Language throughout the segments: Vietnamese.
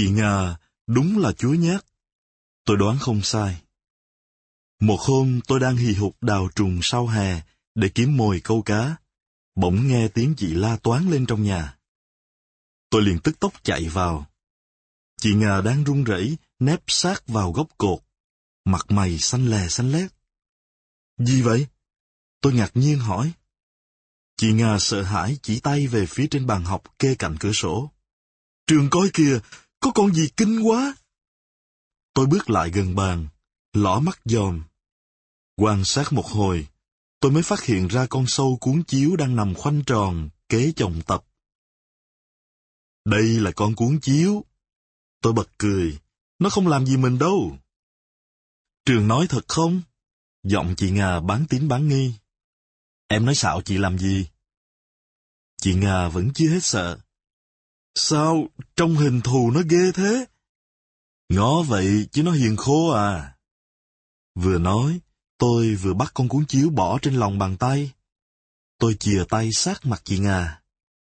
Chị Nga đúng là chúa nhát. Tôi đoán không sai. Một hôm tôi đang hì hục đào trùng sau hè để kiếm mồi câu cá. Bỗng nghe tiếng chị la toán lên trong nhà. Tôi liền tức tốc chạy vào. Chị Nga đang run rẩy nép sát vào góc cột. Mặt mày xanh lè xanh lét. Gì vậy? Tôi ngạc nhiên hỏi. Chị Nga sợ hãi chỉ tay về phía trên bàn học kê cạnh cửa sổ. Trường coi kìa, có con gì kinh quá. Tôi bước lại gần bàn, lỏ mắt dòm. Quan sát một hồi, tôi mới phát hiện ra con sâu cuốn chiếu đang nằm khoanh tròn, kế chồng tập. Đây là con cuốn chiếu. Tôi bật cười, nó không làm gì mình đâu. Trường nói thật không? Giọng chị Nga bán tín bán nghi. Em nói xạo chị làm gì? Chị Nga vẫn chưa hết sợ. Sao trong hình thù nó ghê thế? Ngó vậy chứ nó hiền khô à. Vừa nói, tôi vừa bắt con cuốn chiếu bỏ trên lòng bàn tay. Tôi chìa tay sát mặt chị Nga.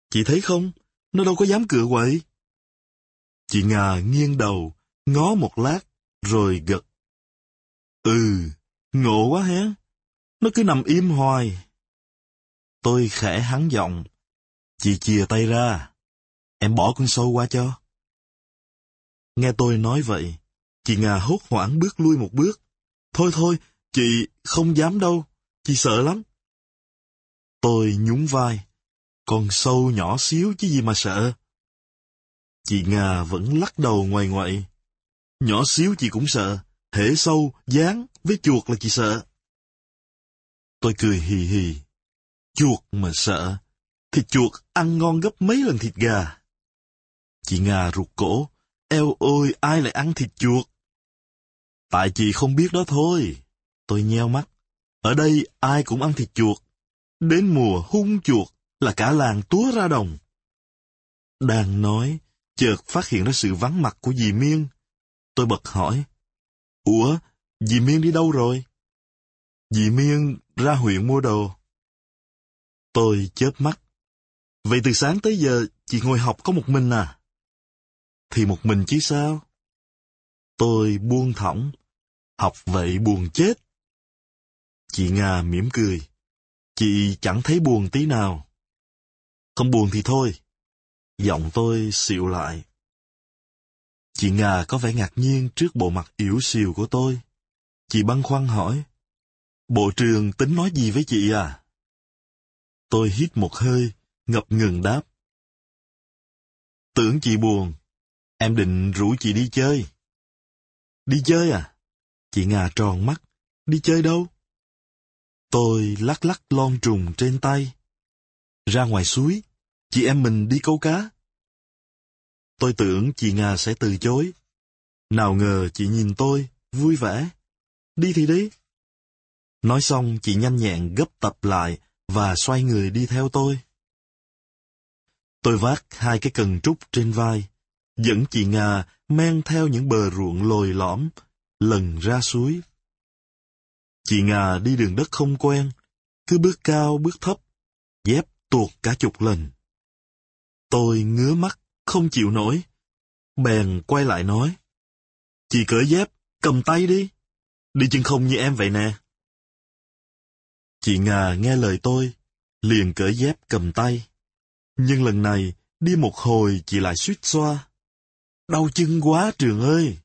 Chị thấy không? Nó đâu có dám cựa quậy. Chị Nga nghiêng đầu, ngó một lát, rồi gật. Ừ, ngộ quá hé. Nó cứ nằm im hoài. Tôi khẽ hắn giọng. Chị chìa tay ra. Em bỏ con sâu qua cho. Nghe tôi nói vậy, chị Nga hốt hoảng bước lui một bước. Thôi thôi, chị không dám đâu, chị sợ lắm. Tôi nhún vai. Con sâu nhỏ xíu chứ gì mà sợ. Chị Nga vẫn lắc đầu ngoài ngoại. Nhỏ xíu chị cũng sợ, hễ sâu, dán, với chuột là chị sợ. Tôi cười hì hì. Chuột mà sợ, thịt chuột ăn ngon gấp mấy lần thịt gà. Chị Nga rụt cổ, eo ơi ai lại ăn thịt chuột? Tại chị không biết đó thôi. Tôi nheo mắt. Ở đây ai cũng ăn thịt chuột. Đến mùa hung chuột là cả làng túa ra đồng. Đang nói, chợt phát hiện ra sự vắng mặt của dì Miên. Tôi bật hỏi. Ủa, dì Miên đi đâu rồi? Dì Miên ra huyện mua đồ. Tôi chớp mắt. Vậy từ sáng tới giờ chị ngồi học có một mình à? Thì một mình chứ sao? Tôi buông thõng. Học vậy buồn chết. Chị Nga mỉm cười. Chị chẳng thấy buồn tí nào. Không buồn thì thôi. Giọng tôi xịu lại. Chị Nga có vẻ ngạc nhiên trước bộ mặt yếu xìu của tôi. Chị băn khoăn hỏi. Bộ trường tính nói gì với chị à? Tôi hít một hơi, ngập ngừng đáp. Tưởng chị buồn, em định rủ chị đi chơi. Đi chơi à? Chị Nga tròn mắt. Đi chơi đâu? Tôi lắc lắc lon trùng trên tay. Ra ngoài suối, chị em mình đi câu cá. Tôi tưởng chị Nga sẽ từ chối. Nào ngờ chị nhìn tôi, vui vẻ. Đi thì đi. Nói xong chị nhanh nhẹn gấp tập lại và xoay người đi theo tôi. Tôi vác hai cái cần trúc trên vai, dẫn chị Nga men theo những bờ ruộng lồi lõm, lần ra suối. Chị Nga đi đường đất không quen, cứ bước cao bước thấp, dép tuột cả chục lần. Tôi ngứa mắt, không chịu nổi. Bèn quay lại nói. Chị cởi dép, cầm tay đi. Đi chân không như em vậy nè. Chị Nga nghe lời tôi, liền cởi dép cầm tay. Nhưng lần này, đi một hồi chị lại suýt xoa. Đau chân quá trường ơi!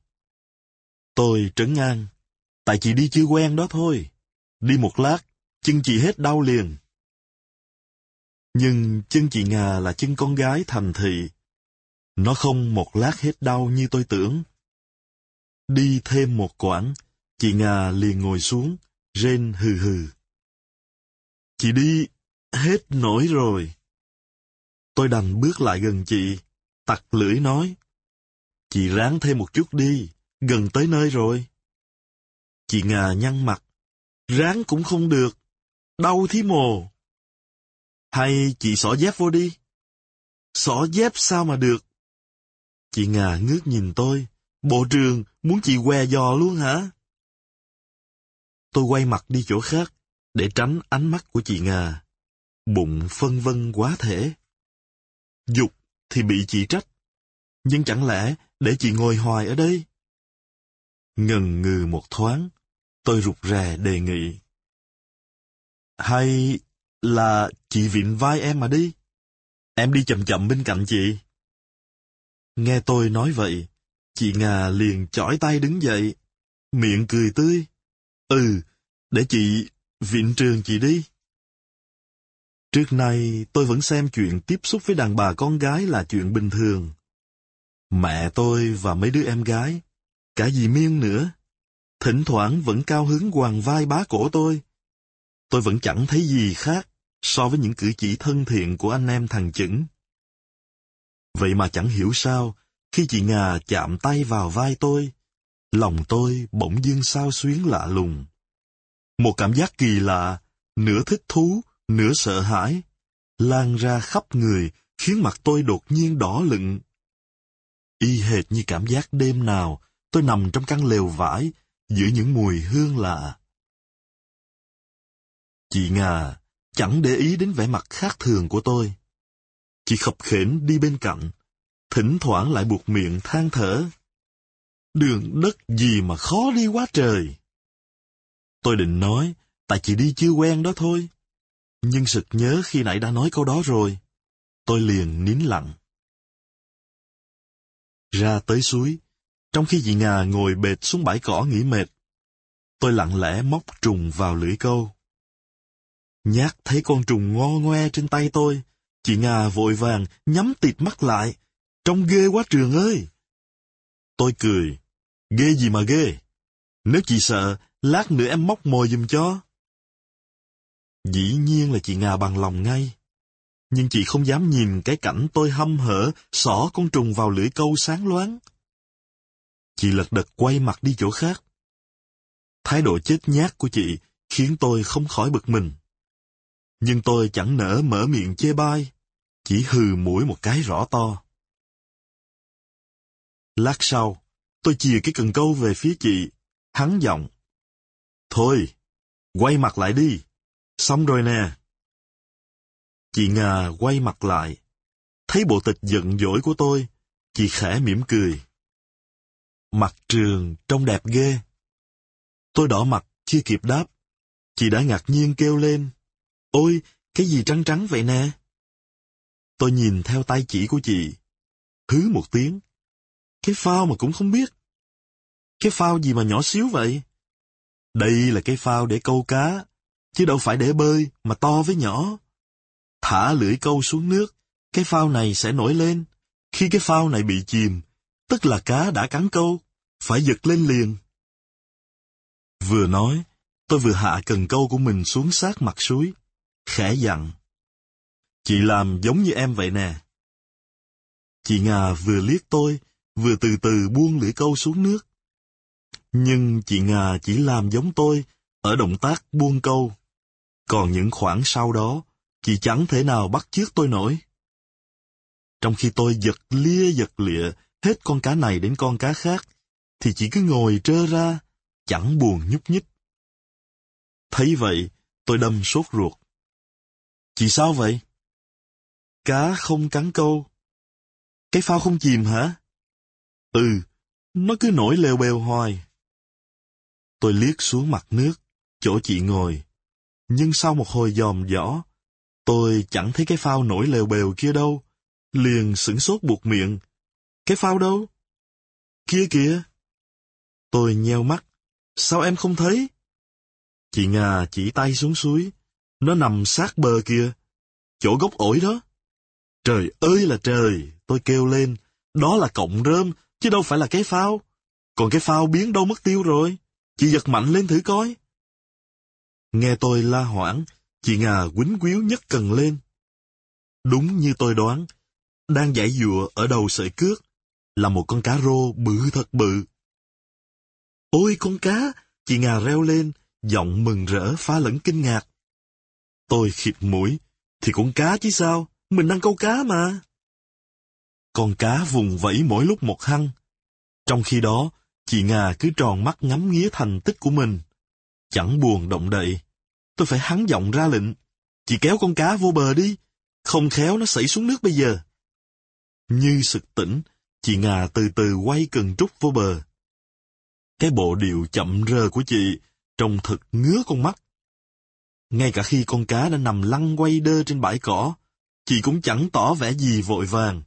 Tôi trấn an, Tại chị đi chưa quen đó thôi. Đi một lát, chân chị hết đau liền. Nhưng chân chị Nga là chân con gái thành thị. Nó không một lát hết đau như tôi tưởng. Đi thêm một quãng, chị Nga liền ngồi xuống, rên hừ hừ. Chị đi hết nổi rồi. Tôi đành bước lại gần chị, tặc lưỡi nói. Chị ráng thêm một chút đi, gần tới nơi rồi. Chị Nga nhăn mặt. Ráng cũng không được. Đau thí mồ. Hay chị xỏ dép vô đi. Xỏ dép sao mà được? Chị Nga ngước nhìn tôi. Bộ trường muốn chị què giò luôn hả? Tôi quay mặt đi chỗ khác, để tránh ánh mắt của chị Nga. Bụng phân vân quá thể. Dục thì bị chị trách. Nhưng chẳng lẽ để chị ngồi hoài ở đây? Ngần ngừ một thoáng, tôi rụt rè đề nghị. Hay là chị vịn vai em mà đi? Em đi chậm chậm bên cạnh chị. Nghe tôi nói vậy, chị Ngà liền chỏi tay đứng dậy, miệng cười tươi. Ừ, để chị viện trường chị đi. Trước nay tôi vẫn xem chuyện tiếp xúc với đàn bà con gái là chuyện bình thường. Mẹ tôi và mấy đứa em gái, cả dì Miên nữa, thỉnh thoảng vẫn cao hứng hoàng vai bá cổ tôi. Tôi vẫn chẳng thấy gì khác so với những cử chỉ thân thiện của anh em thằng chững. Vậy mà chẳng hiểu sao, khi chị Ngà chạm tay vào vai tôi, lòng tôi bỗng dưng sao xuyến lạ lùng. Một cảm giác kỳ lạ, nửa thích thú, nửa sợ hãi, lan ra khắp người, khiến mặt tôi đột nhiên đỏ lựng. Y hệt như cảm giác đêm nào, tôi nằm trong căn lều vải, giữa những mùi hương lạ. Chị Ngà chẳng để ý đến vẻ mặt khác thường của tôi. Chị khập khểnh đi bên cạnh, thỉnh thoảng lại buộc miệng than thở. Đường đất gì mà khó đi quá trời. Tôi định nói, tại chị đi chưa quen đó thôi. Nhưng sực nhớ khi nãy đã nói câu đó rồi. Tôi liền nín lặng. Ra tới suối, trong khi chị Ngà ngồi bệt xuống bãi cỏ nghỉ mệt, tôi lặng lẽ móc trùng vào lưỡi câu. Nhát thấy con trùng ngo ngoe trên tay tôi, chị Ngà vội vàng nhắm tịt mắt lại, trông ghê quá trường ơi! Tôi cười, ghê gì mà ghê? Nếu chị sợ, lát nữa em móc mồi giùm cho. Dĩ nhiên là chị Ngà bằng lòng ngay. Nhưng chị không dám nhìn cái cảnh tôi hâm hở, xỏ con trùng vào lưỡi câu sáng loáng. Chị lật đật quay mặt đi chỗ khác. Thái độ chết nhát của chị khiến tôi không khỏi bực mình. Nhưng tôi chẳng nỡ mở miệng chê bai, chỉ hừ mũi một cái rõ to. Lát sau, tôi chìa cái cần câu về phía chị, hắn giọng. Thôi, quay mặt lại đi, xong rồi nè. Chị Ngà quay mặt lại, thấy bộ tịch giận dỗi của tôi, chị khẽ mỉm cười. Mặt trường trông đẹp ghê. Tôi đỏ mặt, chưa kịp đáp. Chị đã ngạc nhiên kêu lên. Ôi, cái gì trắng trắng vậy nè? Tôi nhìn theo tay chỉ của chị. Hứ một tiếng. Cái phao mà cũng không biết. Cái phao gì mà nhỏ xíu vậy? Đây là cái phao để câu cá, chứ đâu phải để bơi mà to với nhỏ. Thả lưỡi câu xuống nước, cái phao này sẽ nổi lên. Khi cái phao này bị chìm, tức là cá đã cắn câu, phải giật lên liền. Vừa nói, tôi vừa hạ cần câu của mình xuống sát mặt suối, khẽ dặn. Chị làm giống như em vậy nè. Chị Ngà vừa liếc tôi, vừa từ từ buông lưỡi câu xuống nước. Nhưng chị Ngà chỉ làm giống tôi ở động tác buông câu. Còn những khoảng sau đó, chị chẳng thể nào bắt chước tôi nổi. Trong khi tôi giật lia giật lịa hết con cá này đến con cá khác, thì chỉ cứ ngồi trơ ra, chẳng buồn nhúc nhích. Thấy vậy, tôi đâm sốt ruột. Chị sao vậy? Cá không cắn câu. Cái phao không chìm hả? Ừ, nó cứ nổi lèo bèo hoài. Tôi liếc xuống mặt nước, chỗ chị ngồi. Nhưng sau một hồi dòm dõ, tôi chẳng thấy cái phao nổi lèo bèo kia đâu. Liền sửng sốt buộc miệng. Cái phao đâu? Kia kìa. Tôi nheo mắt. Sao em không thấy? Chị nga chỉ tay xuống suối. Nó nằm sát bờ kia. Chỗ gốc ổi đó. Trời ơi là trời! Tôi kêu lên. Đó là cọng rơm, chứ đâu phải là cái phao. Còn cái phao biến đâu mất tiêu rồi. Chị giật mạnh lên thử coi. Nghe tôi la hoảng, chị nga quýnh quýu nhất cần lên. Đúng như tôi đoán, đang giải dụa ở đầu sợi cước, là một con cá rô bự thật bự. Ôi con cá! Chị nga reo lên, giọng mừng rỡ pha lẫn kinh ngạc. Tôi khịt mũi, thì con cá chứ sao, mình đang câu cá mà. Con cá vùng vẫy mỗi lúc một hăng. Trong khi đó, chị nga cứ tròn mắt ngắm nghía thành tích của mình. Chẳng buồn động đậy. Tôi phải hắn giọng ra lệnh. Chị kéo con cá vô bờ đi, không khéo nó xảy xuống nước bây giờ. Như sực tỉnh, Chị Ngà từ từ quay cần trúc vô bờ. Cái bộ điệu chậm rờ của chị trông thật ngứa con mắt. Ngay cả khi con cá đã nằm lăn quay đơ trên bãi cỏ, chị cũng chẳng tỏ vẻ gì vội vàng.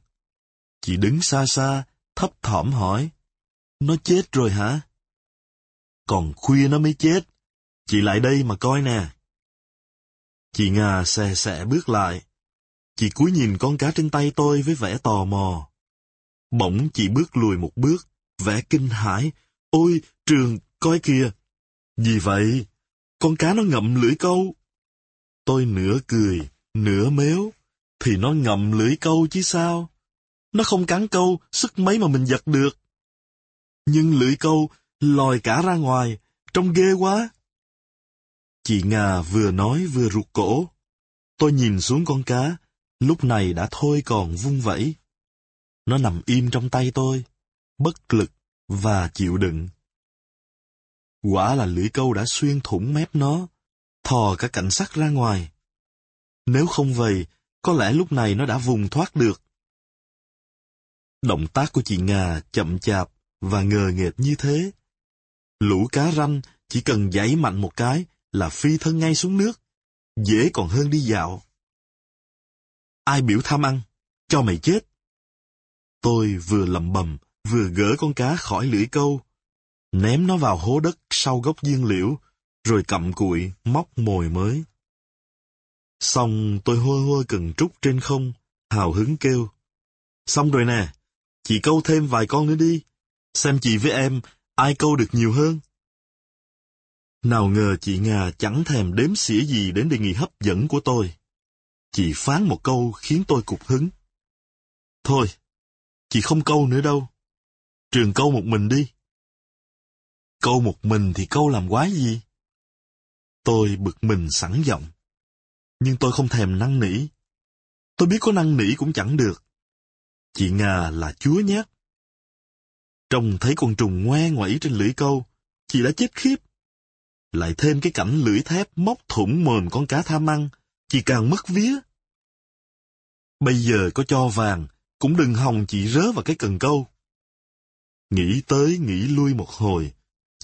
Chị đứng xa xa, thấp thỏm hỏi, nó chết rồi hả? Còn khuya nó mới chết, chị lại đây mà coi nè. Chị Nga xe xẻ bước lại. Chị cúi nhìn con cá trên tay tôi với vẻ tò mò. Bỗng chị bước lùi một bước, vẻ kinh hãi. Ôi, Trường, coi kìa. Gì vậy? Con cá nó ngậm lưỡi câu. Tôi nửa cười, nửa mếu. Thì nó ngậm lưỡi câu chứ sao? Nó không cắn câu, sức mấy mà mình giật được. Nhưng lưỡi câu lòi cả ra ngoài, trông ghê quá. Chị nga vừa nói vừa rụt cổ. Tôi nhìn xuống con cá, lúc này đã thôi còn vung vẩy. Nó nằm im trong tay tôi, bất lực và chịu đựng. Quả là lưỡi câu đã xuyên thủng mép nó, thò cả cảnh sắc ra ngoài. Nếu không vậy, có lẽ lúc này nó đã vùng thoát được. Động tác của chị nga chậm chạp và ngờ nghệt như thế. Lũ cá ranh chỉ cần giãy mạnh một cái là phi thân ngay xuống nước, dễ còn hơn đi dạo. Ai biểu tham ăn, cho mày chết. Tôi vừa lầm bầm, vừa gỡ con cá khỏi lưỡi câu, ném nó vào hố đất sau gốc dương liễu, rồi cầm cụi móc mồi mới. Xong tôi hôi hôi cần trúc trên không, hào hứng kêu. Xong rồi nè, chị câu thêm vài con nữa đi, xem chị với em ai câu được nhiều hơn. Nào ngờ chị Nga chẳng thèm đếm xỉa gì đến đề nghị hấp dẫn của tôi. Chị phán một câu khiến tôi cục hứng. Thôi, chị không câu nữa đâu. Trường câu một mình đi. Câu một mình thì câu làm quái gì? Tôi bực mình sẵn giọng. Nhưng tôi không thèm năn nỉ. Tôi biết có năn nỉ cũng chẳng được. Chị Nga là chúa nhát. Trông thấy con trùng ngoe ngoẩy trên lưỡi câu, chị đã chết khiếp. Lại thêm cái cảnh lưỡi thép móc thủng mồm con cá tham ăn, chị càng mất vía. Bây giờ có cho vàng, cũng đừng hòng chị rớ vào cái cần câu. Nghĩ tới nghĩ lui một hồi,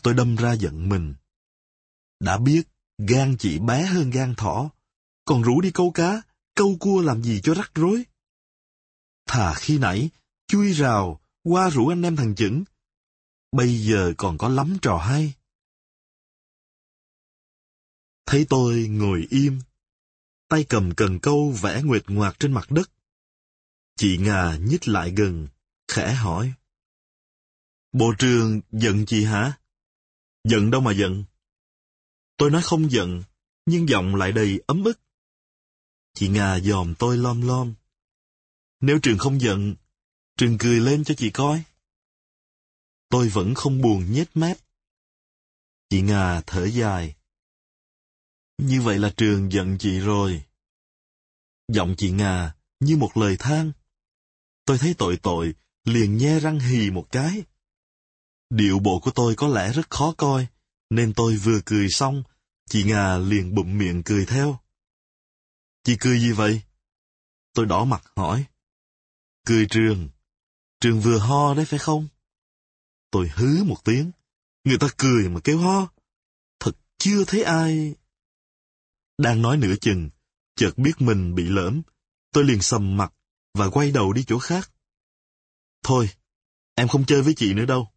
tôi đâm ra giận mình. Đã biết, gan chị bé hơn gan thỏ, còn rủ đi câu cá, câu cua làm gì cho rắc rối. Thà khi nãy, chui rào, qua rủ anh em thằng chững. Bây giờ còn có lắm trò hay. Thấy tôi ngồi im, tay cầm cần câu vẽ nguyệt ngoạc trên mặt đất. Chị Ngà nhích lại gần, khẽ hỏi. Bộ trường giận chị hả? Giận đâu mà giận. Tôi nói không giận, nhưng giọng lại đầy ấm ức. Chị Ngà dòm tôi lom lom. Nếu trường không giận, trường cười lên cho chị coi. Tôi vẫn không buồn nhếch mép. Chị Ngà thở dài. Như vậy là trường giận chị rồi. Giọng chị nga như một lời than. Tôi thấy tội tội, liền nhe răng hì một cái. Điệu bộ của tôi có lẽ rất khó coi, nên tôi vừa cười xong, chị nga liền bụm miệng cười theo. Chị cười gì vậy? Tôi đỏ mặt hỏi. Cười trường. Trường vừa ho đấy phải không? Tôi hứ một tiếng. Người ta cười mà kêu ho. Thật chưa thấy ai... Đang nói nửa chừng, chợt biết mình bị lỡm. Tôi liền sầm mặt và quay đầu đi chỗ khác. Thôi, em không chơi với chị nữa đâu.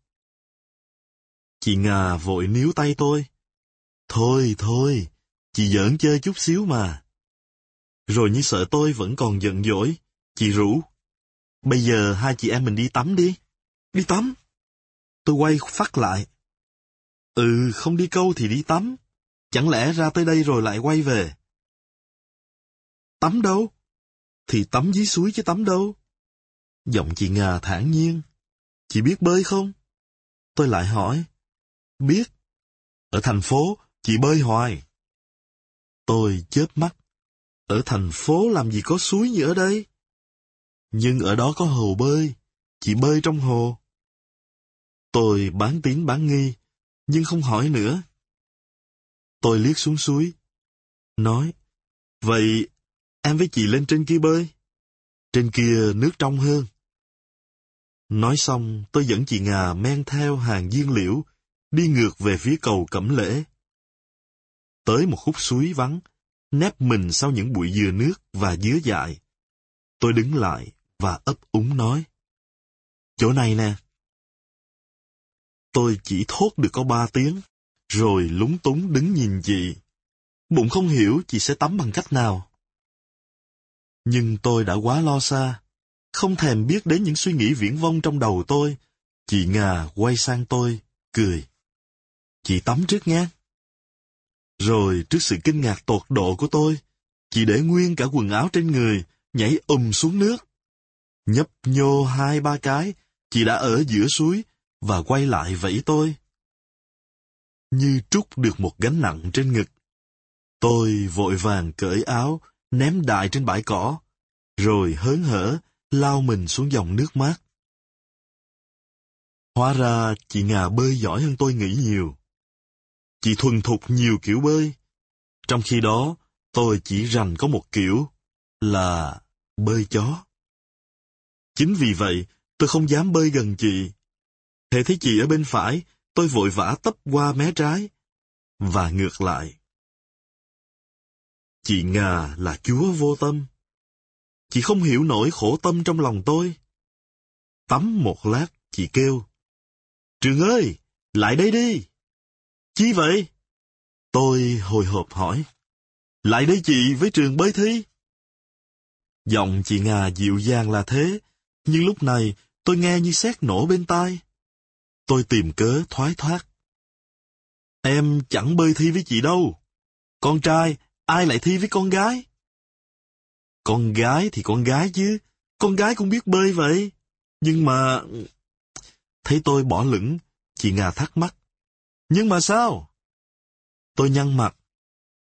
Chị Ngà vội níu tay tôi. Thôi, thôi, chị giỡn chơi chút xíu mà. Rồi như sợ tôi vẫn còn giận dỗi, chị rủ. Bây giờ hai chị em mình đi tắm đi. Đi tắm. Tôi quay phát lại. Ừ, không đi câu thì đi tắm. Chẳng lẽ ra tới đây rồi lại quay về? Tắm đâu? Thì tắm dưới suối chứ tắm đâu? Giọng chị Nga thản nhiên. Chị biết bơi không? Tôi lại hỏi. Biết. Ở thành phố, chị bơi hoài. Tôi chớp mắt. Ở thành phố làm gì có suối như ở đây? Nhưng ở đó có hồ bơi. Chị bơi trong hồ. Tôi bán tín bán nghi, nhưng không hỏi nữa. Tôi liếc xuống suối. Nói, vậy em với chị lên trên kia bơi. Trên kia nước trong hơn. Nói xong, tôi dẫn chị Ngà men theo hàng diên liễu, đi ngược về phía cầu Cẩm Lễ. Tới một khúc suối vắng, nép mình sau những bụi dừa nước và dứa dại. Tôi đứng lại và ấp úng nói. Chỗ này nè. Tôi chỉ thốt được có ba tiếng, rồi lúng túng đứng nhìn chị. Bụng không hiểu chị sẽ tắm bằng cách nào. Nhưng tôi đã quá lo xa, không thèm biết đến những suy nghĩ viễn vông trong đầu tôi. Chị Ngà quay sang tôi, cười. Chị tắm trước nha. Rồi trước sự kinh ngạc tột độ của tôi, chị để nguyên cả quần áo trên người, nhảy ùm xuống nước. Nhấp nhô hai ba cái, chị đã ở giữa suối và quay lại vẫy tôi. Như trút được một gánh nặng trên ngực. Tôi vội vàng cởi áo, ném đại trên bãi cỏ, rồi hớn hở lao mình xuống dòng nước mát. Hóa ra chị Ngà bơi giỏi hơn tôi nghĩ nhiều. Chị thuần thục nhiều kiểu bơi. Trong khi đó, tôi chỉ rành có một kiểu, là bơi chó. Chính vì vậy, tôi không dám bơi gần chị. Thế thấy chị ở bên phải, tôi vội vã tấp qua mé trái, và ngược lại. Chị Ngà là chúa vô tâm. Chị không hiểu nổi khổ tâm trong lòng tôi. Tắm một lát, chị kêu. Trường ơi, lại đây đi. Chi vậy? Tôi hồi hộp hỏi. Lại đây chị với trường bơi thi. Giọng chị Ngà dịu dàng là thế, nhưng lúc này tôi nghe như sét nổ bên tai. Tôi tìm cớ thoái thoát. Em chẳng bơi thi với chị đâu. Con trai, ai lại thi với con gái? Con gái thì con gái chứ, con gái cũng biết bơi vậy. Nhưng mà... Thấy tôi bỏ lửng, chị nga thắc mắc. Nhưng mà sao? Tôi nhăn mặt.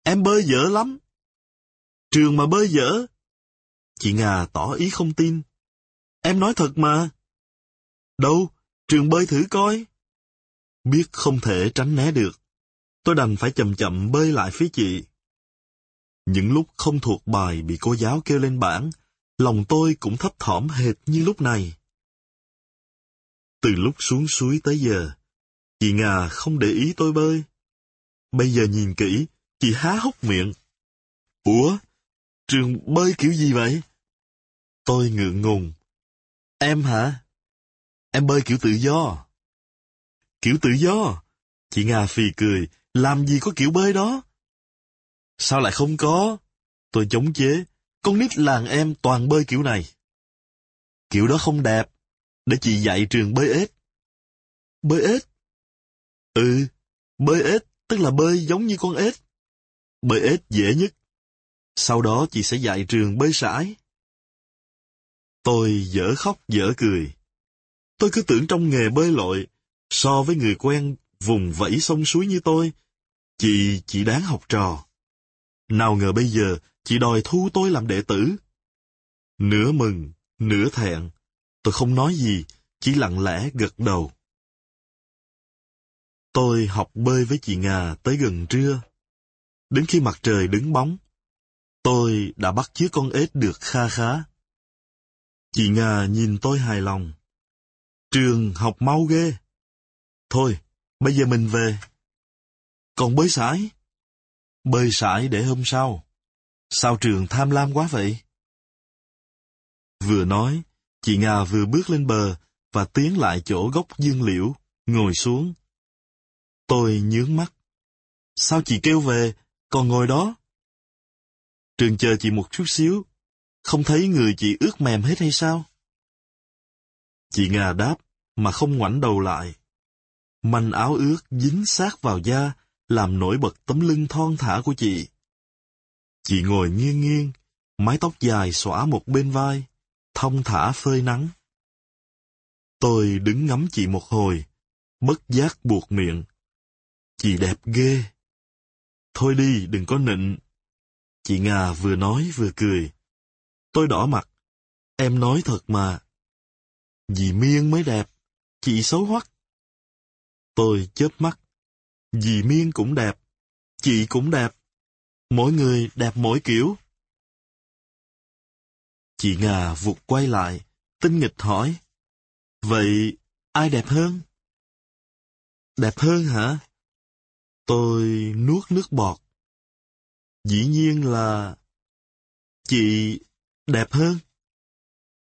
Em bơi dở lắm. Trường mà bơi dở. Chị nga tỏ ý không tin. Em nói thật mà. Đâu, trường bơi thử coi. Biết không thể tránh né được. Tôi đành phải chậm chậm bơi lại phía chị. Những lúc không thuộc bài bị cô giáo kêu lên bảng, lòng tôi cũng thấp thỏm hệt như lúc này. Từ lúc xuống suối tới giờ, chị Ngà không để ý tôi bơi. Bây giờ nhìn kỹ, chị há hốc miệng. Ủa, trường bơi kiểu gì vậy? Tôi ngượng ngùng. Em hả? Em bơi kiểu tự do. Kiểu tự do? Chị nga phì cười, làm gì có kiểu bơi đó? Sao lại không có? Tôi chống chế, con nít làng em toàn bơi kiểu này. Kiểu đó không đẹp, để chị dạy trường bơi ếch. Bơi ếch? Ừ, bơi ếch tức là bơi giống như con ếch. Bơi ếch dễ nhất. Sau đó chị sẽ dạy trường bơi sải. Tôi dở khóc dở cười. Tôi cứ tưởng trong nghề bơi lội, so với người quen vùng vẫy sông suối như tôi, chị chỉ đáng học trò. Nào ngờ bây giờ, chị đòi thu tôi làm đệ tử. Nửa mừng, nửa thẹn, tôi không nói gì, chỉ lặng lẽ gật đầu. Tôi học bơi với chị Ngà tới gần trưa. Đến khi mặt trời đứng bóng, tôi đã bắt chiếc con ếch được kha khá. Chị Ngà nhìn tôi hài lòng. Trường học mau ghê. Thôi, bây giờ mình về. Còn bơi sải? Bơi sải để hôm sau. Sao trường tham lam quá vậy? Vừa nói, chị nga vừa bước lên bờ và tiến lại chỗ gốc dương liễu, ngồi xuống. Tôi nhướng mắt. Sao chị kêu về, còn ngồi đó? Trường chờ chị một chút xíu, không thấy người chị ướt mềm hết hay sao? Chị nga đáp, mà không ngoảnh đầu lại. Manh áo ướt dính sát vào da, làm nổi bật tấm lưng thon thả của chị. Chị ngồi nghiêng nghiêng, mái tóc dài xõa một bên vai, thông thả phơi nắng. Tôi đứng ngắm chị một hồi, bất giác buộc miệng. Chị đẹp ghê. Thôi đi, đừng có nịnh. Chị nga vừa nói vừa cười. Tôi đỏ mặt. Em nói thật mà. Dì Miên mới đẹp, chị xấu hoắc. Tôi chớp mắt. Dì Miên cũng đẹp, chị cũng đẹp. Mỗi người đẹp mỗi kiểu. Chị Ngà vụt quay lại, tinh nghịch hỏi. Vậy ai đẹp hơn? Đẹp hơn hả? Tôi nuốt nước bọt. Dĩ nhiên là... Chị đẹp hơn.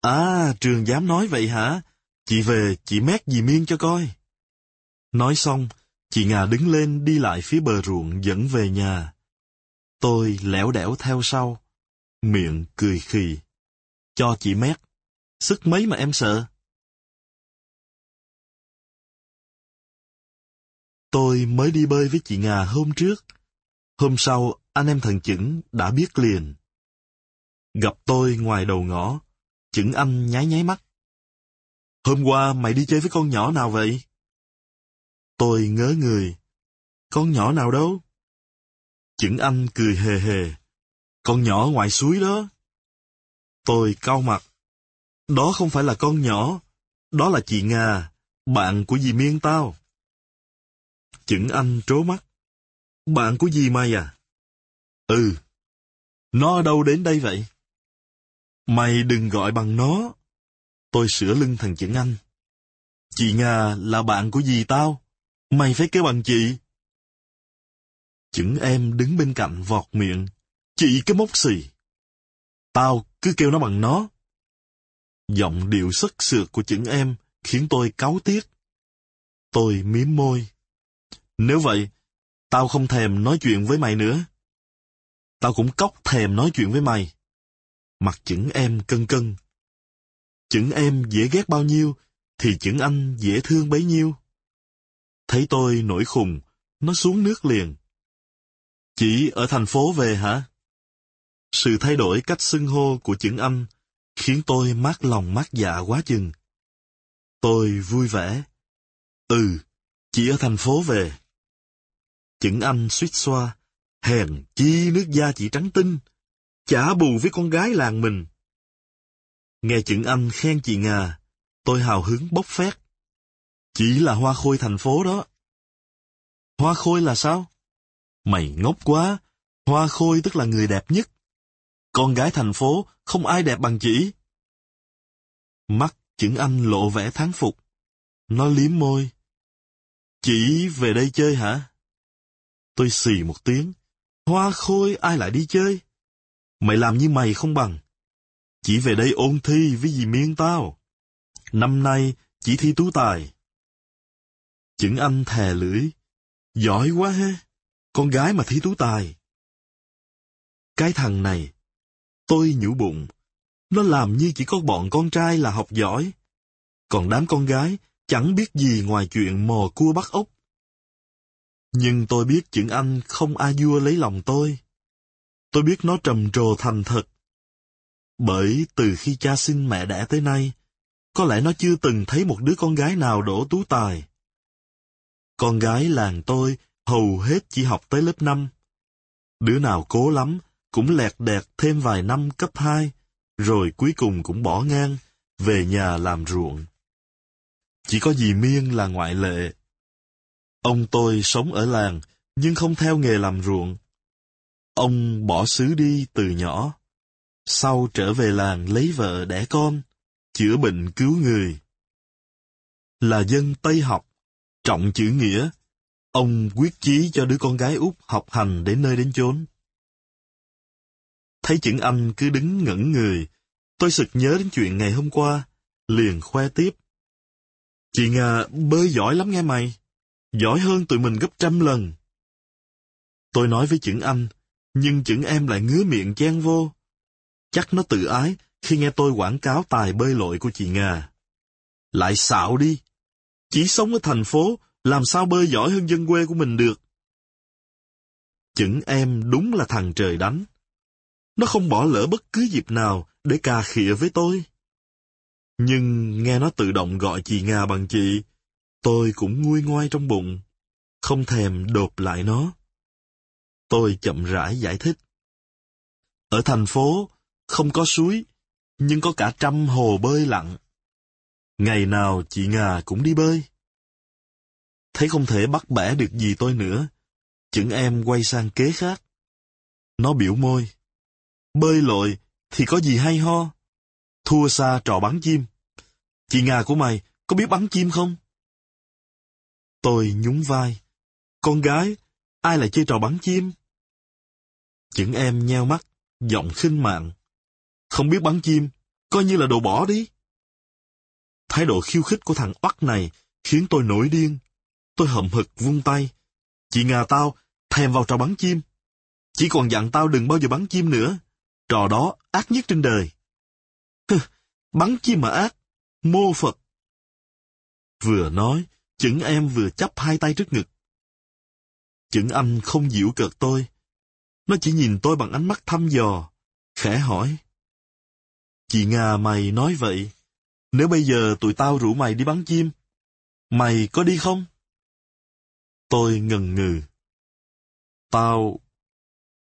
À, trường dám nói vậy hả? Chị về, chị mét dì Miên cho coi. Nói xong, chị Ngà đứng lên đi lại phía bờ ruộng dẫn về nhà. Tôi lẻo đẻo theo sau, miệng cười khì. Cho chị mét. Sức mấy mà em sợ? Tôi mới đi bơi với chị Ngà hôm trước. Hôm sau, anh em thần chững đã biết liền. Gặp tôi ngoài đầu ngõ, chững anh nháy nháy mắt. Hôm qua mày đi chơi với con nhỏ nào vậy? Tôi ngớ người. Con nhỏ nào đâu? Chững anh cười hề hề. Con nhỏ ngoài suối đó. Tôi cau mặt. Đó không phải là con nhỏ, đó là chị Nga, bạn của dì Miên tao. Chững anh trố mắt. Bạn của dì mày à? Ừ. Nó ở đâu đến đây vậy? Mày đừng gọi bằng nó. Tôi sửa lưng thằng chữ anh. Chị nga là bạn của dì tao. Mày phải kêu bằng chị. Chững em đứng bên cạnh vọt miệng. Chị cái mốc xì. Tao cứ kêu nó bằng nó. Giọng điệu sức sượt của chững em khiến tôi cáu tiếc. Tôi miếm môi. Nếu vậy, tao không thèm nói chuyện với mày nữa. Tao cũng cóc thèm nói chuyện với mày. Mặt chững em cân cân. Chững em dễ ghét bao nhiêu, thì chững anh dễ thương bấy nhiêu. Thấy tôi nổi khùng, nó xuống nước liền. Chỉ ở thành phố về hả? Sự thay đổi cách xưng hô của chữ anh khiến tôi mát lòng mát dạ quá chừng. Tôi vui vẻ. Ừ, chỉ ở thành phố về. Chữ anh suýt xoa, hèn chi nước da chỉ trắng tinh, chả bù với con gái làng mình. Nghe chữ anh khen chị Ngà, tôi hào hứng bốc phét. Chỉ là hoa khôi thành phố đó. Hoa khôi là sao? Mày ngốc quá, hoa khôi tức là người đẹp nhất. Con gái thành phố không ai đẹp bằng chỉ. Mắt chữ anh lộ vẻ thán phục. Nó liếm môi. Chỉ về đây chơi hả? Tôi xì một tiếng. Hoa khôi ai lại đi chơi? Mày làm như mày không bằng. Chỉ về đây ôn thi với dì miên tao. Năm nay chỉ thi tú tài. Chững anh thè lưỡi. Giỏi quá ha. Con gái mà thi tú tài. Cái thằng này. Tôi nhủ bụng. Nó làm như chỉ có bọn con trai là học giỏi. Còn đám con gái chẳng biết gì ngoài chuyện mò cua bắt ốc. Nhưng tôi biết chữ anh không a vua lấy lòng tôi. Tôi biết nó trầm trồ thành thật. Bởi từ khi cha sinh mẹ đẻ tới nay, có lẽ nó chưa từng thấy một đứa con gái nào đổ tú tài. Con gái làng tôi hầu hết chỉ học tới lớp 5. Đứa nào cố lắm, cũng lẹt đẹt thêm vài năm cấp 2, rồi cuối cùng cũng bỏ ngang, về nhà làm ruộng. Chỉ có dì Miên là ngoại lệ. Ông tôi sống ở làng, nhưng không theo nghề làm ruộng. Ông bỏ xứ đi từ nhỏ. Sau trở về làng lấy vợ đẻ con, chữa bệnh cứu người. Là dân Tây học, trọng chữ nghĩa, ông quyết chí cho đứa con gái út học hành đến nơi đến chốn. Thấy chữ anh cứ đứng ngẩn người, tôi sực nhớ đến chuyện ngày hôm qua, liền khoe tiếp. Chị Nga bơi giỏi lắm nghe mày, giỏi hơn tụi mình gấp trăm lần. Tôi nói với chữ anh, nhưng chữ em lại ngứa miệng chen vô. Chắc nó tự ái khi nghe tôi quảng cáo tài bơi lội của chị Nga. Lại xạo đi. Chỉ sống ở thành phố, làm sao bơi giỏi hơn dân quê của mình được. chững em đúng là thằng trời đánh. Nó không bỏ lỡ bất cứ dịp nào để cà khịa với tôi. Nhưng nghe nó tự động gọi chị Nga bằng chị, tôi cũng nguôi ngoai trong bụng, không thèm đột lại nó. Tôi chậm rãi giải thích. Ở thành phố, không có suối, nhưng có cả trăm hồ bơi lặn. Ngày nào chị Nga cũng đi bơi. Thấy không thể bắt bẻ được gì tôi nữa, chững em quay sang kế khác. Nó biểu môi. Bơi lội thì có gì hay ho. Thua xa trò bắn chim. Chị Nga của mày có biết bắn chim không? Tôi nhún vai. Con gái, ai lại chơi trò bắn chim? Chững em nheo mắt, giọng khinh mạng. Không biết bắn chim, coi như là đồ bỏ đi. Thái độ khiêu khích của thằng oắt này khiến tôi nổi điên. Tôi hậm hực vung tay. Chị Ngà tao thèm vào trò bắn chim. Chỉ còn dặn tao đừng bao giờ bắn chim nữa. Trò đó ác nhất trên đời. Hừ, bắn chim mà ác. Mô Phật. Vừa nói, chững em vừa chắp hai tay trước ngực. Chững anh không dịu cợt tôi. Nó chỉ nhìn tôi bằng ánh mắt thăm dò, khẽ hỏi. Chị Nga mày nói vậy, nếu bây giờ tụi tao rủ mày đi bắn chim, mày có đi không? Tôi ngần ngừ. Tao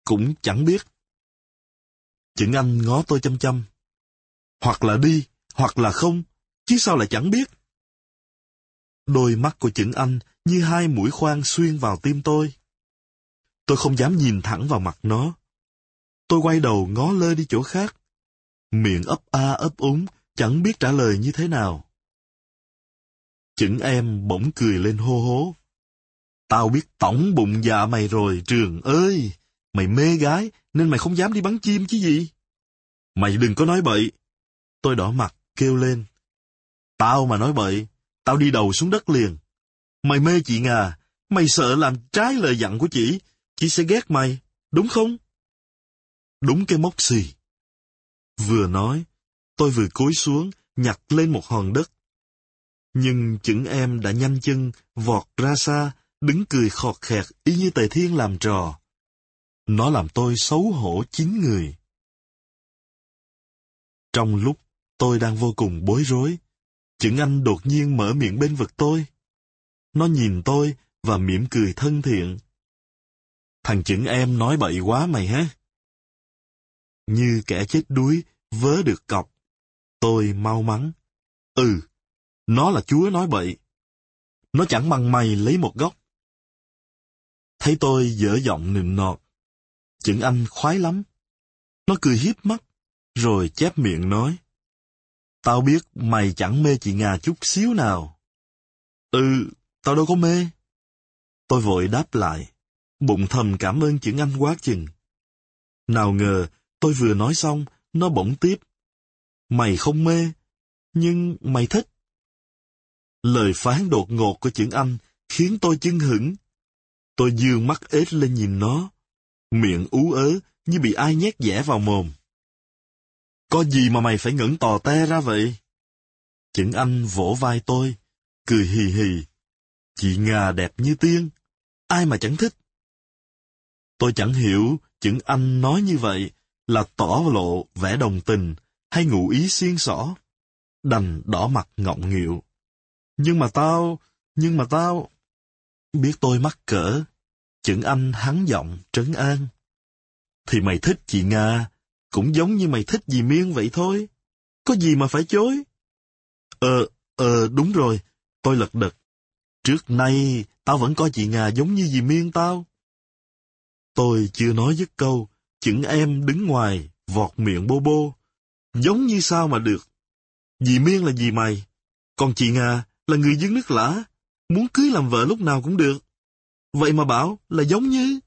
cũng chẳng biết. Chững anh ngó tôi chăm chăm. Hoặc là đi, hoặc là không, chứ sao lại chẳng biết. Đôi mắt của chững anh như hai mũi khoan xuyên vào tim tôi. Tôi không dám nhìn thẳng vào mặt nó. Tôi quay đầu ngó lơ đi chỗ khác. Miệng ấp a ấp úng, chẳng biết trả lời như thế nào. Chững em bỗng cười lên hô hố. Tao biết tổng bụng dạ mày rồi, trường ơi! Mày mê gái, nên mày không dám đi bắn chim chứ gì? Mày đừng có nói bậy. Tôi đỏ mặt, kêu lên. Tao mà nói bậy, tao đi đầu xuống đất liền. Mày mê chị Ngà, mày sợ làm trái lời dặn của chị, chị sẽ ghét mày, đúng không? Đúng cái mốc xì. Vừa nói, tôi vừa cúi xuống, nhặt lên một hòn đất. Nhưng chững em đã nhanh chân, vọt ra xa, đứng cười khọt khẹt y như tề thiên làm trò. Nó làm tôi xấu hổ chín người. Trong lúc tôi đang vô cùng bối rối, chững anh đột nhiên mở miệng bên vực tôi. Nó nhìn tôi và mỉm cười thân thiện. Thằng chững em nói bậy quá mày hả? Như kẻ chết đuối, vớ được cọc. Tôi mau mắn. Ừ, nó là chúa nói bậy. Nó chẳng bằng mày lấy một góc. Thấy tôi dở giọng nịnh nọt. Chững anh khoái lắm. Nó cười hiếp mắt, rồi chép miệng nói. Tao biết mày chẳng mê chị Ngà chút xíu nào. Ừ, tao đâu có mê. Tôi vội đáp lại, bụng thầm cảm ơn chữ anh quá chừng. Nào ngờ, tôi vừa nói xong, nó bỗng tiếp. Mày không mê, nhưng mày thích. Lời phán đột ngột của chữ anh khiến tôi chưng hững. Tôi dương mắt ếch lên nhìn nó, miệng ú ớ như bị ai nhét dẻ vào mồm. Có gì mà mày phải ngẩng tò te ra vậy? Chữ anh vỗ vai tôi, cười hì hì. Chị Ngà đẹp như tiên, ai mà chẳng thích. Tôi chẳng hiểu chữ anh nói như vậy là tỏ lộ vẻ đồng tình hay ngụ ý xiên xỏ. Đành đỏ mặt ngọng nghịu. Nhưng mà tao, nhưng mà tao... Biết tôi mắc cỡ, chữ anh hắn giọng trấn an. Thì mày thích chị Nga, cũng giống như mày thích dì Miên vậy thôi. Có gì mà phải chối? Ờ, ờ, đúng rồi, tôi lật đật. Trước nay, tao vẫn coi chị Nga giống như dì Miên tao. Tôi chưa nói dứt câu, chững em đứng ngoài, vọt miệng bô bô. Giống như sao mà được. Dì Miên là dì mày, còn chị Nga là người dân nước lã, muốn cưới làm vợ lúc nào cũng được. Vậy mà bảo là giống như...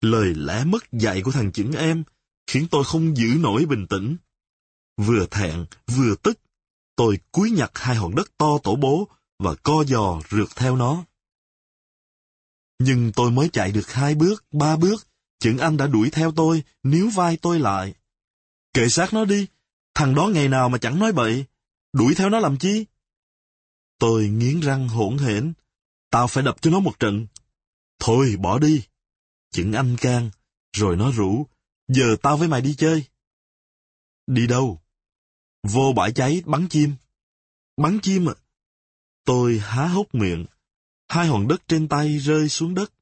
Lời lẽ mất dạy của thằng chững em khiến tôi không giữ nổi bình tĩnh. Vừa thẹn, vừa tức, tôi cúi nhặt hai hòn đất to tổ bố và co giò rượt theo nó. Nhưng tôi mới chạy được hai bước, ba bước, chừng anh đã đuổi theo tôi, níu vai tôi lại. Kệ sát nó đi, thằng đó ngày nào mà chẳng nói bậy, đuổi theo nó làm chi? Tôi nghiến răng hỗn hển, tao phải đập cho nó một trận. Thôi, bỏ đi. chừng anh can, rồi nó rủ, giờ tao với mày đi chơi. Đi đâu? Vô bãi cháy bắn chim. Bắn chim à? Tôi há hốc miệng. Hai hòn đất trên tay rơi xuống đất.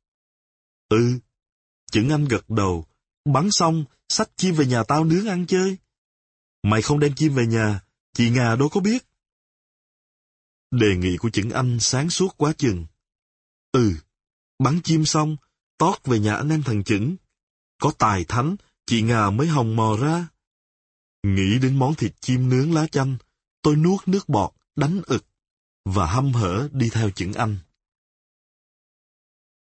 Ừ. chữ anh gật đầu. Bắn xong, xách chim về nhà tao nướng ăn chơi. Mày không đem chim về nhà, chị Ngà đâu có biết. Đề nghị của chữ anh sáng suốt quá chừng. Ừ, bắn chim xong, tót về nhà anh em thằng chững. Có tài thánh, chị Ngà mới hồng mò ra. Nghĩ đến món thịt chim nướng lá chanh, tôi nuốt nước bọt, đánh ực. và hâm hở đi theo chữ Anh.